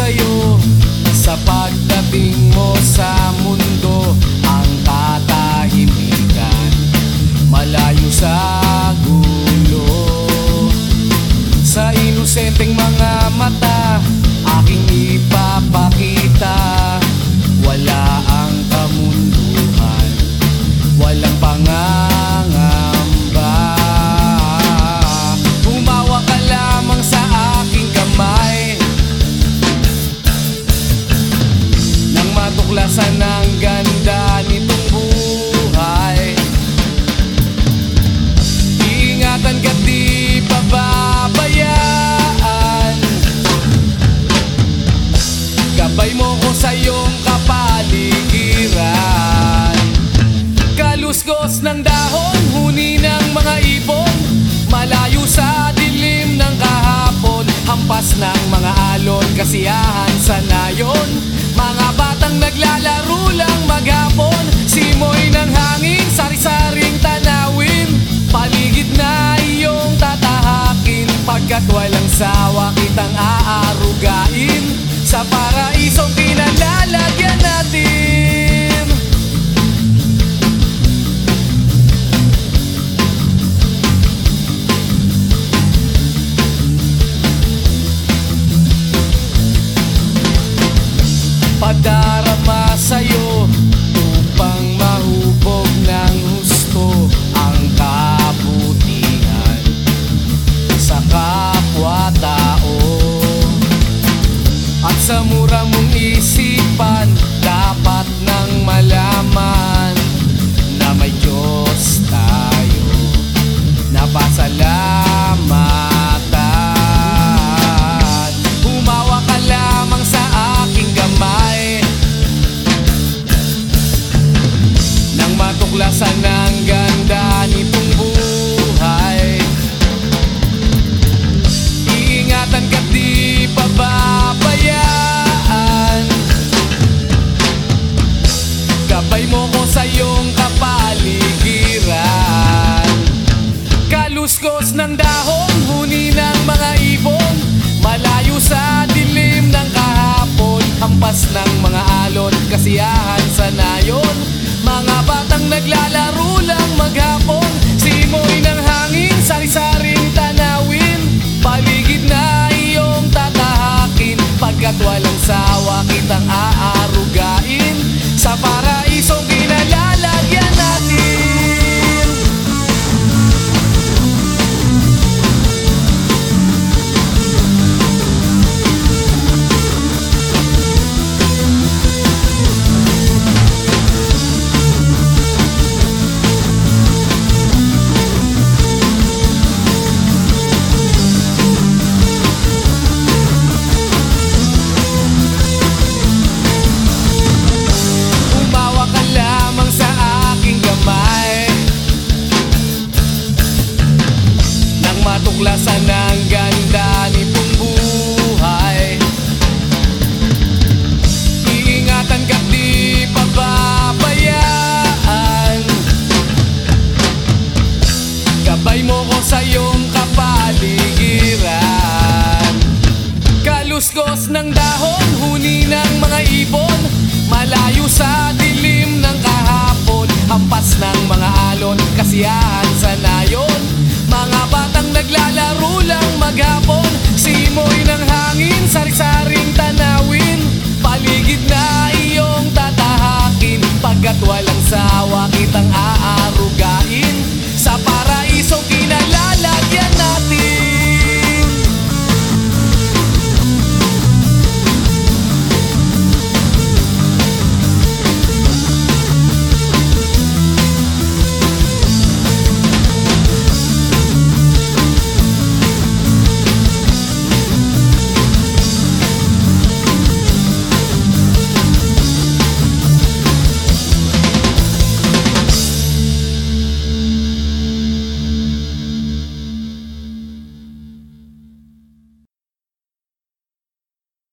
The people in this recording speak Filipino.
sa'yo. Sa pagdating mo sa mundo pa ako sa iyong kapaligiran. Kaluskos ng dahon, huni ng mga ibon.